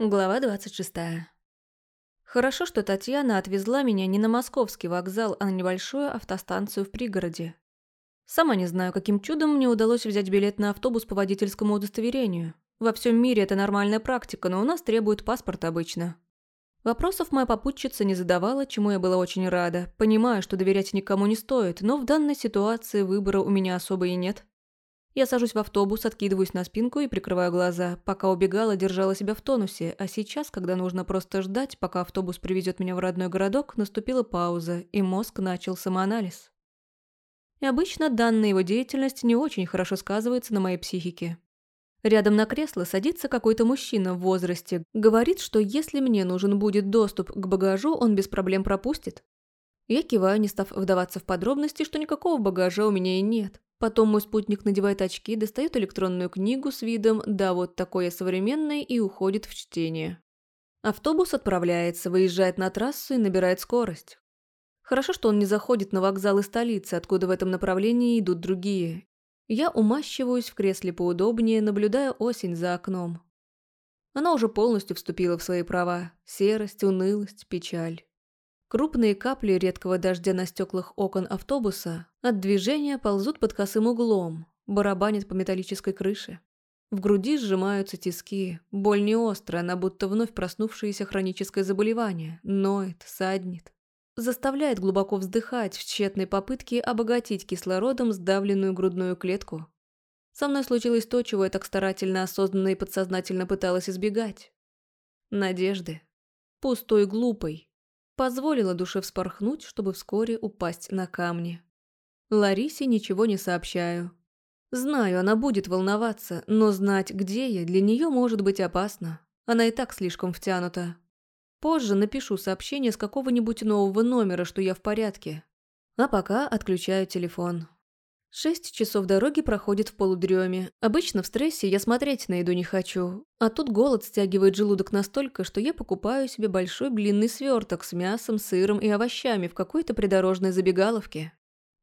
Глава 26. Хорошо, что Татьяна отвезла меня не на московский вокзал, а на небольшую автостанцию в пригороде. Сама не знаю, каким чудом мне удалось взять билет на автобус по водительскому удостоверению. Во всем мире это нормальная практика, но у нас требует паспорт обычно. Вопросов моя попутчица не задавала, чему я была очень рада. Понимаю, что доверять никому не стоит, но в данной ситуации выбора у меня особо и нет. Я сажусь в автобус, откидываюсь на спинку и прикрываю глаза. Пока убегала, держала себя в тонусе, а сейчас, когда нужно просто ждать, пока автобус привезет меня в родной городок, наступила пауза, и мозг начал самоанализ. И обычно данная его деятельность не очень хорошо сказывается на моей психике. Рядом на кресло садится какой-то мужчина в возрасте, говорит, что если мне нужен будет доступ к багажу, он без проблем пропустит. Я киваю, не став вдаваться в подробности, что никакого багажа у меня и нет. Потом мой спутник надевает очки, достает электронную книгу с видом «Да, вот такое современное» и уходит в чтение. Автобус отправляется, выезжает на трассу и набирает скорость. Хорошо, что он не заходит на вокзалы столицы, откуда в этом направлении идут другие. Я умащиваюсь в кресле поудобнее, наблюдая осень за окном. Она уже полностью вступила в свои права. Серость, унылость, печаль. Крупные капли редкого дождя на стеклах окон автобуса от движения ползут под косым углом, барабанят по металлической крыше. В груди сжимаются тиски, боль не острая, она будто вновь проснувшееся хроническое заболевание, ноет, саднит. Заставляет глубоко вздыхать в тщетной попытке обогатить кислородом сдавленную грудную клетку. Со мной случилось то, чего я так старательно, осознанно и подсознательно пыталась избегать. Надежды. Пустой, глупой, Позволила душе вспорхнуть, чтобы вскоре упасть на камни. Ларисе ничего не сообщаю. Знаю, она будет волноваться, но знать, где я, для нее может быть опасно. Она и так слишком втянута. Позже напишу сообщение с какого-нибудь нового номера, что я в порядке. А пока отключаю телефон. Шесть часов дороги проходит в полудреме. Обычно в стрессе я смотреть на еду не хочу. А тут голод стягивает желудок настолько, что я покупаю себе большой блинный сверток с мясом, сыром и овощами в какой-то придорожной забегаловке.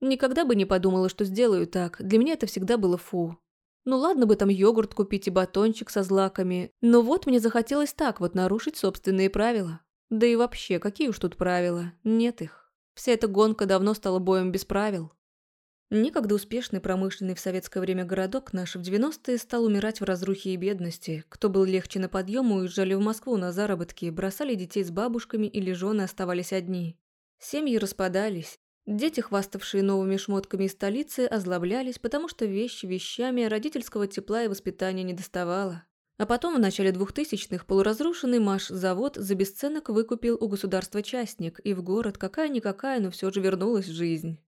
Никогда бы не подумала, что сделаю так. Для меня это всегда было фу. Ну ладно бы там йогурт купить и батончик со злаками, но вот мне захотелось так вот нарушить собственные правила. Да и вообще, какие уж тут правила? Нет их. Вся эта гонка давно стала боем без правил. Некогда успешный промышленный в советское время городок наш в 90-е стал умирать в разрухе и бедности. Кто был легче на подъем, уезжали в Москву на заработки, бросали детей с бабушками или жены оставались одни. Семьи распадались. Дети, хваставшие новыми шмотками из столицы, озлоблялись, потому что вещи вещами, родительского тепла и воспитания не доставало. А потом, в начале 2000-х, полуразрушенный Маш-завод за бесценок выкупил у государства частник, и в город какая-никакая, но все же вернулась жизнь.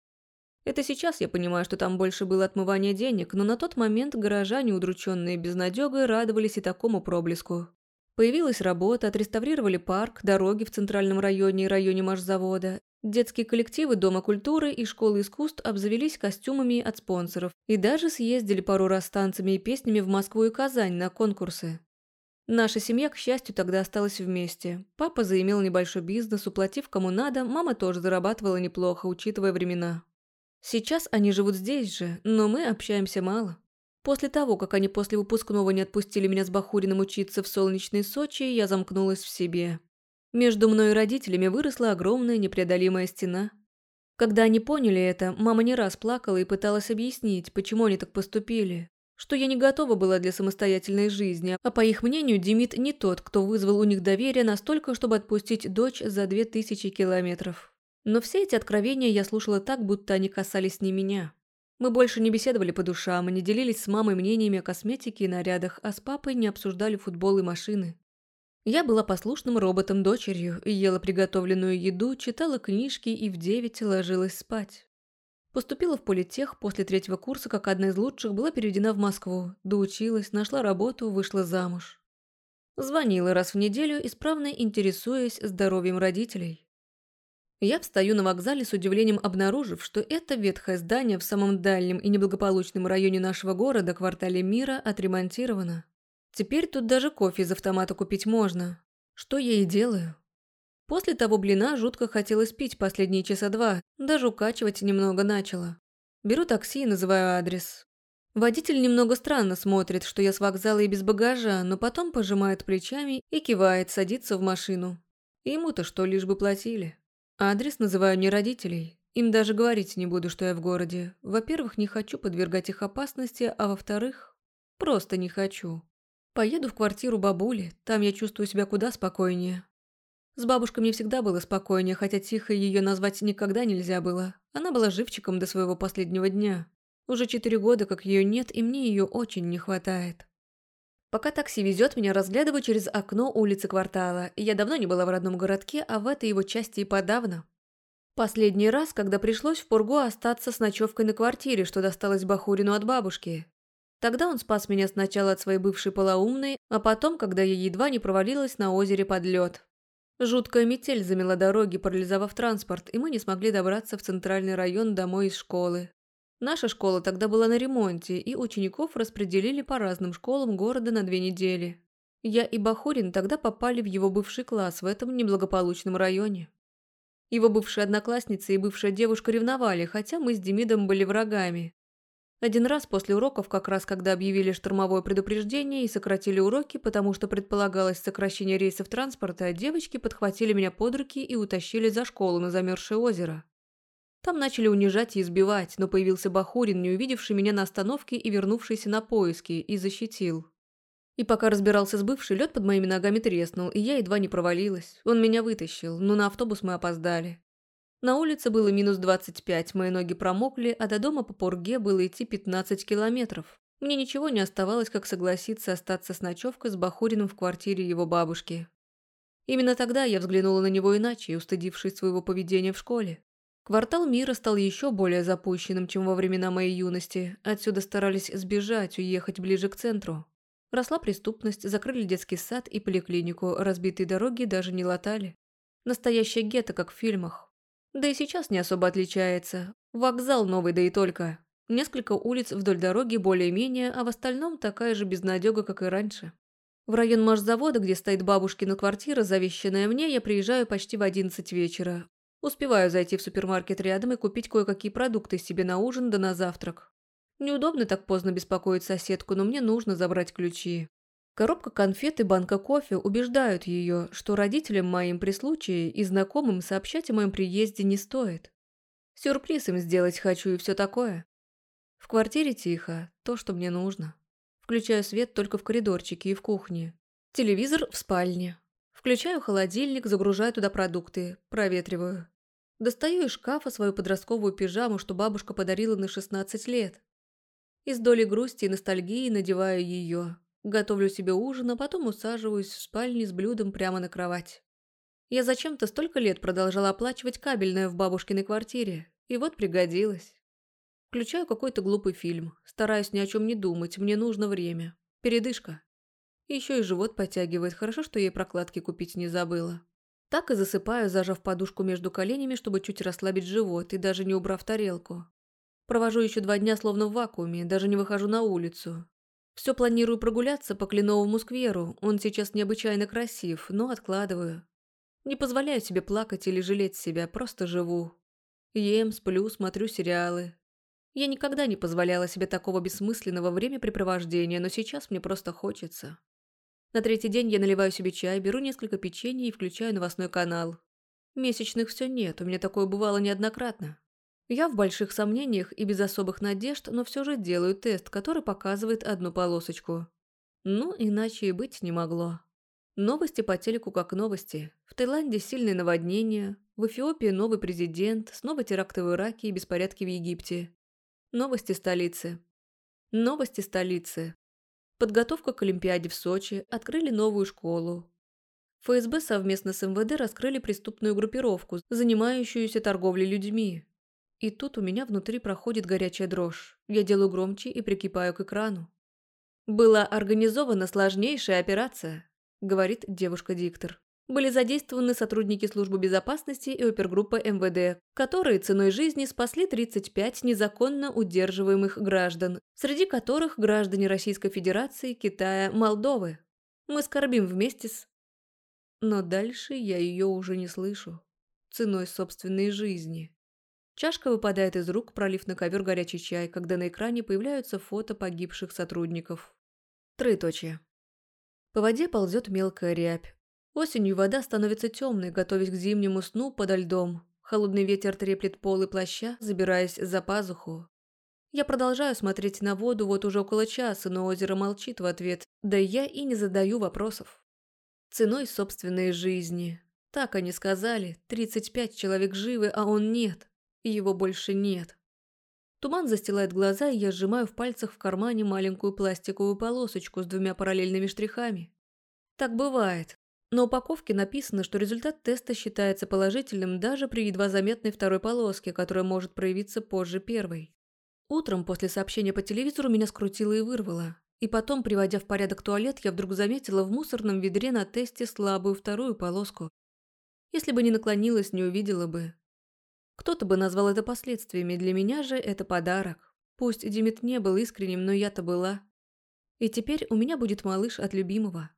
Это сейчас я понимаю, что там больше было отмывания денег, но на тот момент горожане, удрученные безнадёгой, радовались и такому проблеску. Появилась работа, отреставрировали парк, дороги в центральном районе и районе машзавода. Детские коллективы Дома культуры и Школы искусств обзавелись костюмами от спонсоров и даже съездили пару раз с танцами и песнями в Москву и Казань на конкурсы. Наша семья, к счастью, тогда осталась вместе. Папа заимел небольшой бизнес, уплатив кому надо, мама тоже зарабатывала неплохо, учитывая времена. Сейчас они живут здесь же, но мы общаемся мало. После того, как они после выпускного не отпустили меня с Бахуриным учиться в солнечной Сочи, я замкнулась в себе. Между мной и родителями выросла огромная непреодолимая стена. Когда они поняли это, мама не раз плакала и пыталась объяснить, почему они так поступили. Что я не готова была для самостоятельной жизни, а по их мнению, Демид не тот, кто вызвал у них доверие настолько, чтобы отпустить дочь за две тысячи километров. Но все эти откровения я слушала так, будто они касались не меня. Мы больше не беседовали по душам и не делились с мамой мнениями о косметике и нарядах, а с папой не обсуждали футбол и машины. Я была послушным роботом-дочерью, ела приготовленную еду, читала книжки и в девять ложилась спать. Поступила в политех после третьего курса, как одна из лучших, была переведена в Москву, доучилась, нашла работу, вышла замуж. Звонила раз в неделю, исправно интересуясь здоровьем родителей. Я встаю на вокзале с удивлением обнаружив, что это ветхое здание в самом дальнем и неблагополучном районе нашего города, квартале Мира, отремонтировано. Теперь тут даже кофе из автомата купить можно. Что я и делаю. После того блина жутко хотелось пить последние часа два, даже укачивать немного начала. Беру такси и называю адрес. Водитель немного странно смотрит, что я с вокзала и без багажа, но потом пожимает плечами и кивает, садится в машину. Ему-то что, лишь бы платили. Адрес называю не родителей. Им даже говорить не буду, что я в городе. Во-первых, не хочу подвергать их опасности, а во-вторых, просто не хочу. Поеду в квартиру бабули, там я чувствую себя куда спокойнее. С бабушкой мне всегда было спокойнее, хотя тихо ее назвать никогда нельзя было. Она была живчиком до своего последнего дня. Уже четыре года, как ее нет, и мне ее очень не хватает. Пока такси везет, меня разглядываю через окно улицы квартала, я давно не была в родном городке, а в этой его части и подавно. Последний раз, когда пришлось в Пургу остаться с ночевкой на квартире, что досталось Бахурину от бабушки. Тогда он спас меня сначала от своей бывшей полоумной, а потом, когда я едва не провалилась на озере под лед. Жуткая метель замела дороги, парализовав транспорт, и мы не смогли добраться в центральный район домой из школы. Наша школа тогда была на ремонте, и учеников распределили по разным школам города на две недели. Я и Бахурин тогда попали в его бывший класс в этом неблагополучном районе. Его бывшая одноклассница и бывшая девушка ревновали, хотя мы с Демидом были врагами. Один раз после уроков, как раз когда объявили штормовое предупреждение и сократили уроки, потому что предполагалось сокращение рейсов транспорта, девочки подхватили меня под руки и утащили за школу на замерзшее озеро. Там начали унижать и избивать, но появился Бахурин, не увидевший меня на остановке и вернувшийся на поиски, и защитил. И пока разбирался с бывшей, лед под моими ногами треснул, и я едва не провалилась. Он меня вытащил, но на автобус мы опоздали. На улице было минус 25, мои ноги промокли, а до дома по Пурге было идти 15 километров. Мне ничего не оставалось, как согласиться остаться с ночевкой с Бахуриным в квартире его бабушки. Именно тогда я взглянула на него иначе, устыдившись своего поведения в школе. Квартал мира стал еще более запущенным, чем во времена моей юности. Отсюда старались сбежать, уехать ближе к центру. Росла преступность, закрыли детский сад и поликлинику, разбитые дороги даже не латали. Настоящее гетто, как в фильмах. Да и сейчас не особо отличается. Вокзал новый, да и только. Несколько улиц вдоль дороги более-менее, а в остальном такая же безнадега, как и раньше. В район машзавода, где стоит бабушкина квартира, завещанная мне, я приезжаю почти в 11 вечера. Успеваю зайти в супермаркет рядом и купить кое-какие продукты себе на ужин да на завтрак. Неудобно так поздно беспокоить соседку, но мне нужно забрать ключи. Коробка конфет и банка кофе убеждают ее, что родителям моим при случае и знакомым сообщать о моем приезде не стоит. Сюрприз им сделать хочу и все такое. В квартире тихо, то, что мне нужно. Включаю свет только в коридорчике и в кухне. Телевизор в спальне. Включаю холодильник, загружаю туда продукты, проветриваю. Достаю из шкафа свою подростковую пижаму, что бабушка подарила на 16 лет. Из доли грусти и ностальгии надеваю ее, Готовлю себе ужин, а потом усаживаюсь в спальне с блюдом прямо на кровать. Я зачем-то столько лет продолжала оплачивать кабельное в бабушкиной квартире, и вот пригодилось. Включаю какой-то глупый фильм, стараюсь ни о чем не думать, мне нужно время. Передышка. Еще и живот подтягивает, хорошо, что ей прокладки купить не забыла. Так и засыпаю, зажав подушку между коленями, чтобы чуть расслабить живот и даже не убрав тарелку. Провожу еще два дня словно в вакууме, даже не выхожу на улицу. Все планирую прогуляться по Кленовому скверу, он сейчас необычайно красив, но откладываю. Не позволяю себе плакать или жалеть себя, просто живу. Ем, сплю, смотрю сериалы. Я никогда не позволяла себе такого бессмысленного времяпрепровождения, но сейчас мне просто хочется. На третий день я наливаю себе чай, беру несколько печенье и включаю новостной канал. Месячных все нет, у меня такое бывало неоднократно. Я в больших сомнениях и без особых надежд, но все же делаю тест, который показывает одну полосочку. Ну, иначе и быть не могло. Новости по телеку как новости. В Таиланде сильные наводнения, в Эфиопии новый президент, снова теракты в Ираке и беспорядки в Египте. Новости столицы. Новости столицы. Подготовка к Олимпиаде в Сочи, открыли новую школу. ФСБ совместно с МВД раскрыли преступную группировку, занимающуюся торговлей людьми. И тут у меня внутри проходит горячая дрожь. Я делаю громче и прикипаю к экрану. «Была организована сложнейшая операция», – говорит девушка-диктор. Были задействованы сотрудники службы безопасности и опергруппа МВД, которые ценой жизни спасли 35 незаконно удерживаемых граждан, среди которых граждане Российской Федерации, Китая, Молдовы. Мы скорбим вместе с... Но дальше я ее уже не слышу. Ценой собственной жизни. Чашка выпадает из рук, пролив на ковер горячий чай, когда на экране появляются фото погибших сотрудников. Троеточие. По воде ползет мелкая рябь. Осенью вода становится темной, готовясь к зимнему сну подо льдом. Холодный ветер треплет полы плаща, забираясь за пазуху. Я продолжаю смотреть на воду вот уже около часа, но озеро молчит в ответ, да я и не задаю вопросов. Ценой собственной жизни. Так они сказали, 35 человек живы, а он нет. Его больше нет. Туман застилает глаза, и я сжимаю в пальцах в кармане маленькую пластиковую полосочку с двумя параллельными штрихами. Так бывает. На упаковке написано, что результат теста считается положительным даже при едва заметной второй полоске, которая может проявиться позже первой. Утром после сообщения по телевизору меня скрутило и вырвало. И потом, приводя в порядок туалет, я вдруг заметила в мусорном ведре на тесте слабую вторую полоску. Если бы не наклонилась, не увидела бы. Кто-то бы назвал это последствиями, для меня же это подарок. Пусть Димит не был искренним, но я-то была. И теперь у меня будет малыш от любимого.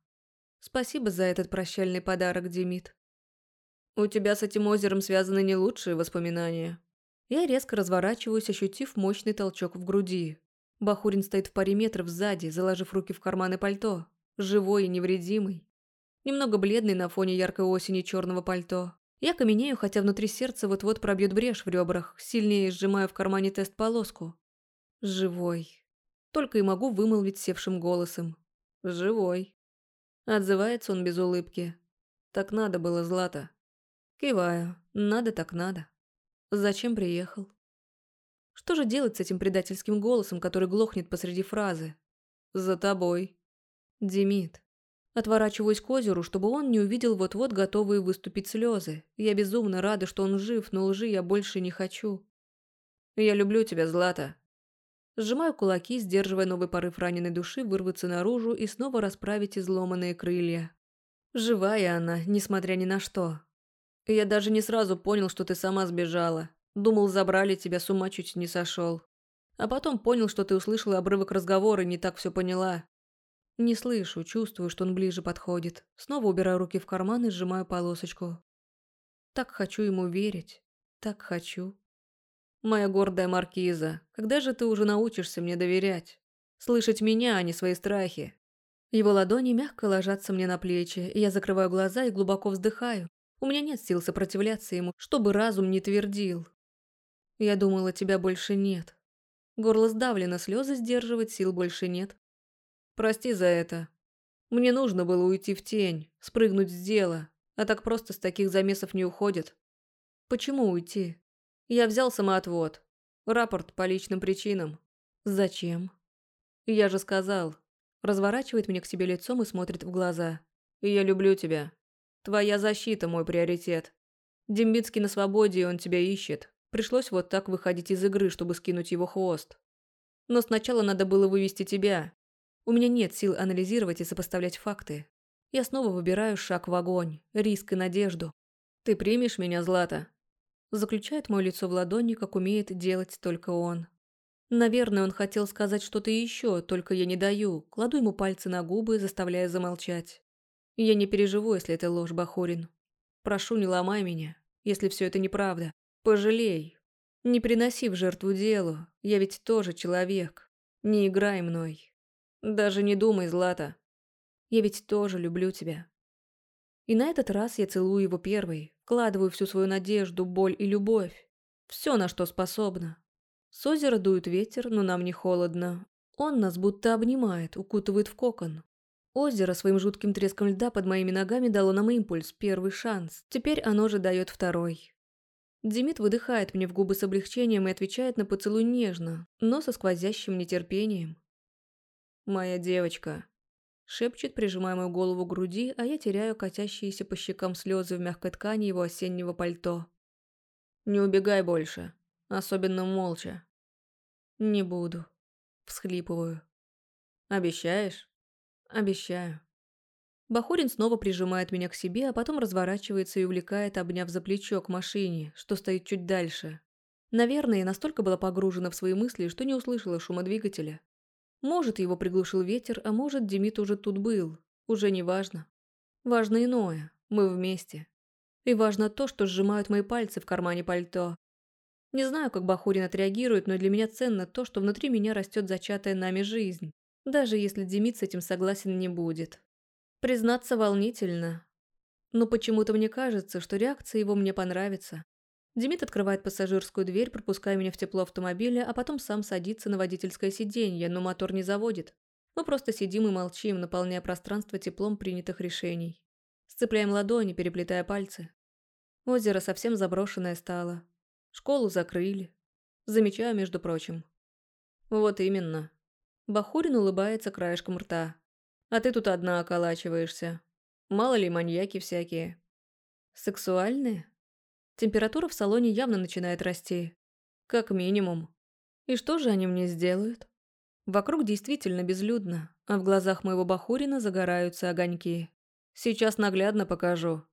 Спасибо за этот прощальный подарок, Димит. У тебя с этим озером связаны не лучшие воспоминания. Я резко разворачиваюсь, ощутив мощный толчок в груди. Бахурин стоит в паре метров сзади, заложив руки в карманы пальто. Живой и невредимый. Немного бледный на фоне яркой осени черного пальто. Я каменею, хотя внутри сердца вот-вот пробьет брешь в ребрах, сильнее сжимаю в кармане тест-полоску. Живой. Только и могу вымолвить севшим голосом. Живой. Отзывается он без улыбки. Так надо было, Злата. Киваю. Надо так надо. Зачем приехал? Что же делать с этим предательским голосом, который глохнет посреди фразы? За тобой. Демид. Отворачиваюсь к озеру, чтобы он не увидел вот-вот готовые выступить слезы. Я безумно рада, что он жив, но лжи я больше не хочу. Я люблю тебя, Злата. Сжимаю кулаки, сдерживая новый порыв раненой души вырваться наружу и снова расправить изломанные крылья. Живая она, несмотря ни на что. Я даже не сразу понял, что ты сама сбежала. Думал, забрали тебя, с ума чуть не сошел. А потом понял, что ты услышала обрывок разговора и не так все поняла. Не слышу, чувствую, что он ближе подходит. Снова убираю руки в карман и сжимаю полосочку. Так хочу ему верить. Так хочу. Моя гордая маркиза, когда же ты уже научишься мне доверять? Слышать меня, а не свои страхи. Его ладони мягко ложатся мне на плечи, и я закрываю глаза и глубоко вздыхаю. У меня нет сил сопротивляться ему, чтобы разум не твердил. Я думала, тебя больше нет. Горло сдавлено, слезы сдерживать сил больше нет. Прости за это. Мне нужно было уйти в тень, спрыгнуть с дела, а так просто с таких замесов не уходит. Почему уйти? Я взял самоотвод. Рапорт по личным причинам. Зачем? Я же сказал. Разворачивает меня к себе лицом и смотрит в глаза. Я люблю тебя. Твоя защита мой приоритет. Дембицкий на свободе, и он тебя ищет. Пришлось вот так выходить из игры, чтобы скинуть его хвост. Но сначала надо было вывести тебя, у меня нет сил анализировать и сопоставлять факты. Я снова выбираю шаг в огонь, риск и надежду. «Ты примешь меня, Злата?» Заключает мое лицо в ладони, как умеет делать только он. Наверное, он хотел сказать что-то еще, только я не даю, кладу ему пальцы на губы, заставляя замолчать. Я не переживу, если это ложь, Бахурин. Прошу, не ломай меня, если все это неправда. Пожалей. Не приноси в жертву делу, я ведь тоже человек. Не играй мной. Даже не думай, Злата. Я ведь тоже люблю тебя. И на этот раз я целую его первой, вкладываю всю свою надежду, боль и любовь. Все, на что способна. С озера дует ветер, но нам не холодно. Он нас будто обнимает, укутывает в кокон. Озеро своим жутким треском льда под моими ногами дало нам импульс, первый шанс. Теперь оно же дает второй. Демид выдыхает мне в губы с облегчением и отвечает на поцелуй нежно, но со сквозящим нетерпением. «Моя девочка», – шепчет, прижимая мою голову к груди, а я теряю катящиеся по щекам слезы в мягкой ткани его осеннего пальто. «Не убегай больше, особенно молча». «Не буду», – всхлипываю. «Обещаешь?» «Обещаю». Бахурин снова прижимает меня к себе, а потом разворачивается и увлекает, обняв за плечо к машине, что стоит чуть дальше. Наверное, я настолько была погружена в свои мысли, что не услышала шума двигателя. Может, его приглушил ветер, а может, Демид уже тут был. Уже не важно. Важно иное. Мы вместе. И важно то, что сжимают мои пальцы в кармане пальто. Не знаю, как Бахурин отреагирует, но для меня ценно то, что внутри меня растет зачатая нами жизнь, даже если Демид с этим согласен не будет. Признаться волнительно. Но почему-то мне кажется, что реакция его мне понравится. Демид открывает пассажирскую дверь, пропуская меня в тепло автомобиля, а потом сам садится на водительское сиденье, но мотор не заводит. Мы просто сидим и молчим, наполняя пространство теплом принятых решений. Сцепляем ладони, переплетая пальцы. Озеро совсем заброшенное стало. Школу закрыли. Замечаю, между прочим. Вот именно. Бахурин улыбается краешком рта. А ты тут одна околачиваешься. Мало ли маньяки всякие. Сексуальные? Температура в салоне явно начинает расти. Как минимум. И что же они мне сделают? Вокруг действительно безлюдно, а в глазах моего Бахурина загораются огоньки. Сейчас наглядно покажу.